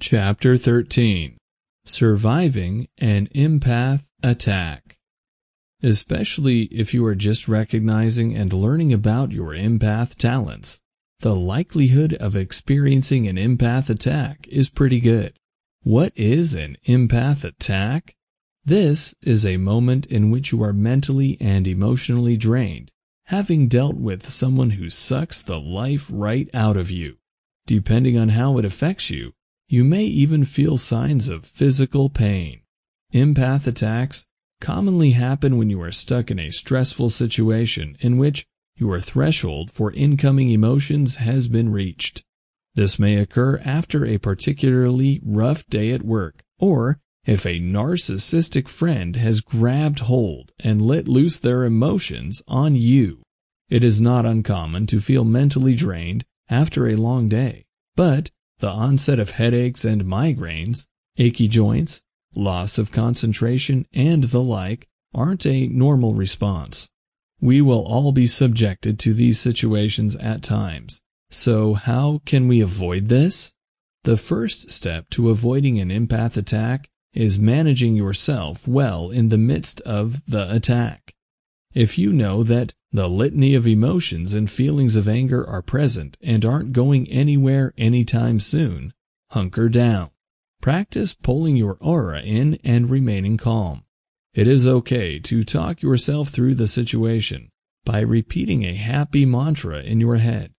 Chapter 13 Surviving an Empath Attack Especially if you are just recognizing and learning about your empath talents, the likelihood of experiencing an empath attack is pretty good. What is an empath attack? This is a moment in which you are mentally and emotionally drained, having dealt with someone who sucks the life right out of you. Depending on how it affects you, you may even feel signs of physical pain. Empath attacks commonly happen when you are stuck in a stressful situation in which your threshold for incoming emotions has been reached. This may occur after a particularly rough day at work, or if a narcissistic friend has grabbed hold and let loose their emotions on you. It is not uncommon to feel mentally drained after a long day, but the onset of headaches and migraines, achy joints, loss of concentration, and the like aren't a normal response. We will all be subjected to these situations at times. So how can we avoid this? The first step to avoiding an empath attack is managing yourself well in the midst of the attack. If you know that the litany of emotions and feelings of anger are present and aren't going anywhere anytime soon, hunker down. Practice pulling your aura in and remaining calm. It is okay to talk yourself through the situation by repeating a happy mantra in your head.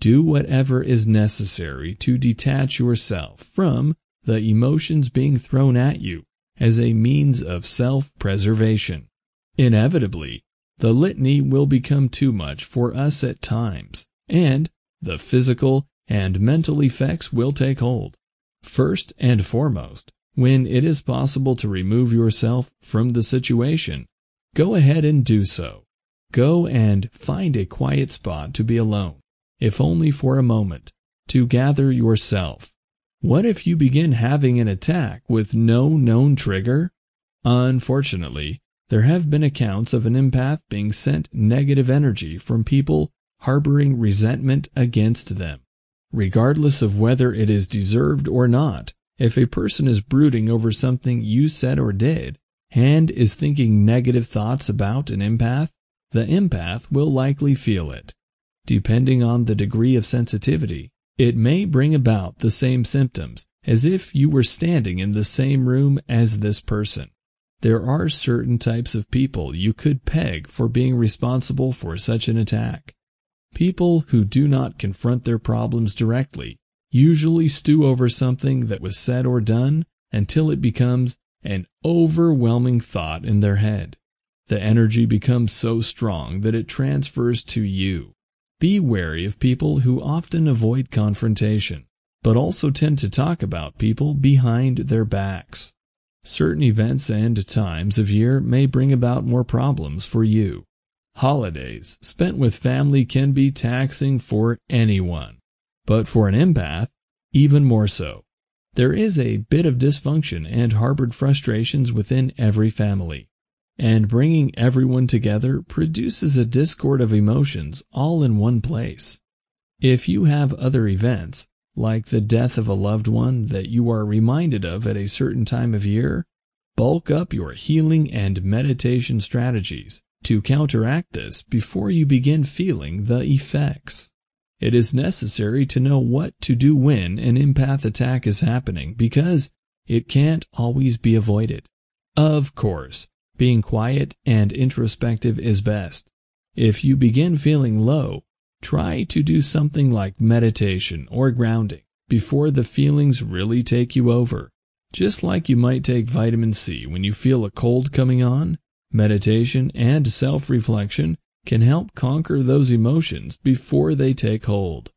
Do whatever is necessary to detach yourself from the emotions being thrown at you as a means of self-preservation. Inevitably, the litany will become too much for us at times, and the physical and mental effects will take hold. First and foremost, when it is possible to remove yourself from the situation, go ahead and do so. Go and find a quiet spot to be alone, if only for a moment, to gather yourself. What if you begin having an attack with no known trigger? Unfortunately, there have been accounts of an empath being sent negative energy from people harboring resentment against them. Regardless of whether it is deserved or not, if a person is brooding over something you said or did, and is thinking negative thoughts about an empath, the empath will likely feel it. Depending on the degree of sensitivity, it may bring about the same symptoms as if you were standing in the same room as this person. There are certain types of people you could peg for being responsible for such an attack. People who do not confront their problems directly usually stew over something that was said or done until it becomes an overwhelming thought in their head. The energy becomes so strong that it transfers to you. Be wary of people who often avoid confrontation, but also tend to talk about people behind their backs. Certain events and times of year may bring about more problems for you. Holidays spent with family can be taxing for anyone, but for an empath, even more so. There is a bit of dysfunction and harbored frustrations within every family, and bringing everyone together produces a discord of emotions all in one place. If you have other events, like the death of a loved one that you are reminded of at a certain time of year, bulk up your healing and meditation strategies to counteract this before you begin feeling the effects. It is necessary to know what to do when an empath attack is happening because it can't always be avoided. Of course, being quiet and introspective is best. If you begin feeling low, Try to do something like meditation or grounding before the feelings really take you over. Just like you might take vitamin C when you feel a cold coming on, meditation and self-reflection can help conquer those emotions before they take hold.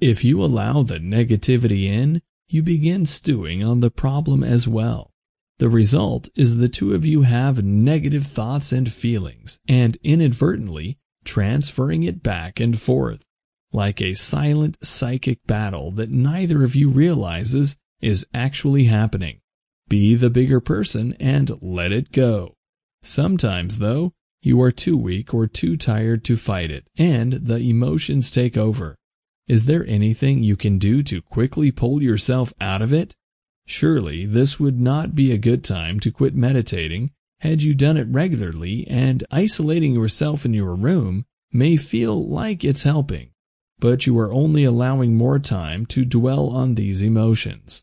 If you allow the negativity in, you begin stewing on the problem as well. The result is the two of you have negative thoughts and feelings, and inadvertently transferring it back and forth, like a silent psychic battle that neither of you realizes is actually happening. Be the bigger person and let it go. Sometimes, though, you are too weak or too tired to fight it, and the emotions take over. Is there anything you can do to quickly pull yourself out of it? Surely this would not be a good time to quit meditating had you done it regularly and isolating yourself in your room may feel like it's helping, but you are only allowing more time to dwell on these emotions.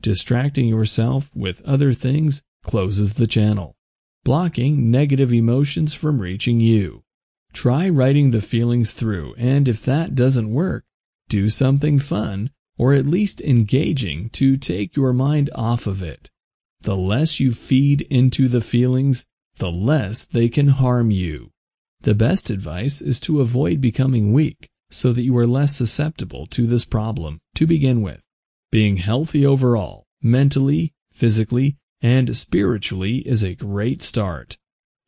Distracting yourself with other things closes the channel, blocking negative emotions from reaching you. Try writing the feelings through, and if that doesn't work, do something fun or at least engaging to take your mind off of it. The less you feed into the feelings, the less they can harm you. The best advice is to avoid becoming weak so that you are less susceptible to this problem to begin with. Being healthy overall, mentally, physically, and spiritually is a great start.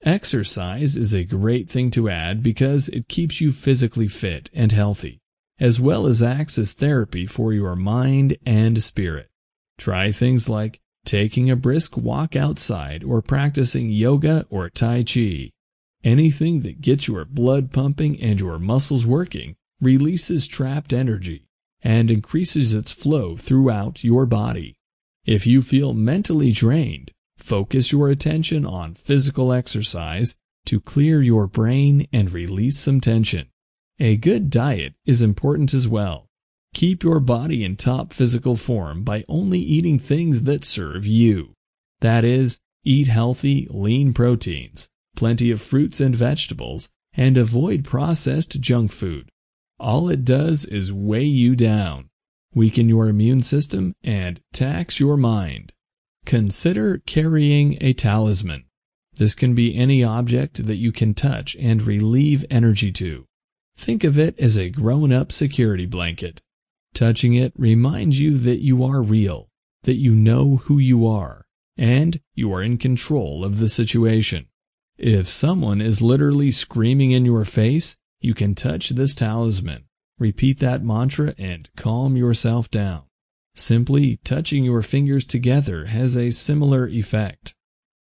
Exercise is a great thing to add because it keeps you physically fit and healthy as well as acts as therapy for your mind and spirit. Try things like taking a brisk walk outside or practicing yoga or Tai Chi. Anything that gets your blood pumping and your muscles working releases trapped energy and increases its flow throughout your body. If you feel mentally drained, focus your attention on physical exercise to clear your brain and release some tension. A good diet is important as well. Keep your body in top physical form by only eating things that serve you. That is, eat healthy, lean proteins, plenty of fruits and vegetables, and avoid processed junk food. All it does is weigh you down, weaken your immune system, and tax your mind. Consider carrying a talisman. This can be any object that you can touch and relieve energy to. Think of it as a grown-up security blanket. Touching it reminds you that you are real, that you know who you are, and you are in control of the situation. If someone is literally screaming in your face, you can touch this talisman, repeat that mantra, and calm yourself down. Simply touching your fingers together has a similar effect.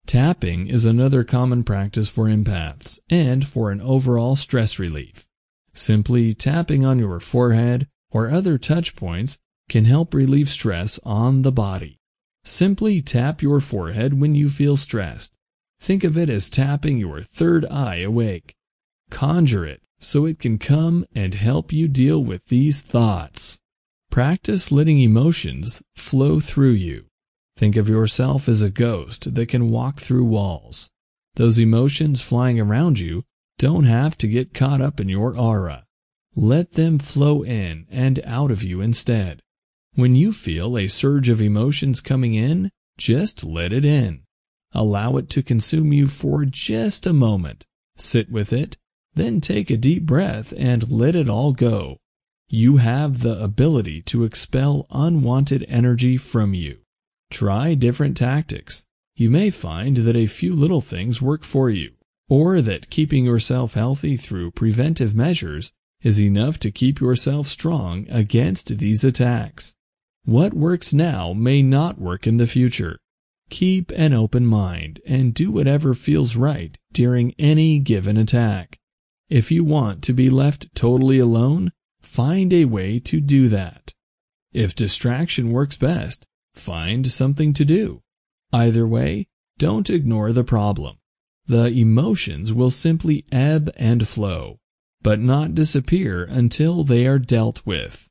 Tapping is another common practice for empaths and for an overall stress relief. Simply tapping on your forehead or other touch points can help relieve stress on the body. Simply tap your forehead when you feel stressed. Think of it as tapping your third eye awake. Conjure it so it can come and help you deal with these thoughts. Practice letting emotions flow through you. Think of yourself as a ghost that can walk through walls. Those emotions flying around you don't have to get caught up in your aura. Let them flow in and out of you instead. When you feel a surge of emotions coming in, just let it in. Allow it to consume you for just a moment. Sit with it, then take a deep breath and let it all go. You have the ability to expel unwanted energy from you. Try different tactics. You may find that a few little things work for you or that keeping yourself healthy through preventive measures is enough to keep yourself strong against these attacks. What works now may not work in the future. Keep an open mind and do whatever feels right during any given attack. If you want to be left totally alone, find a way to do that. If distraction works best, find something to do. Either way, don't ignore the problem. The emotions will simply ebb and flow, but not disappear until they are dealt with.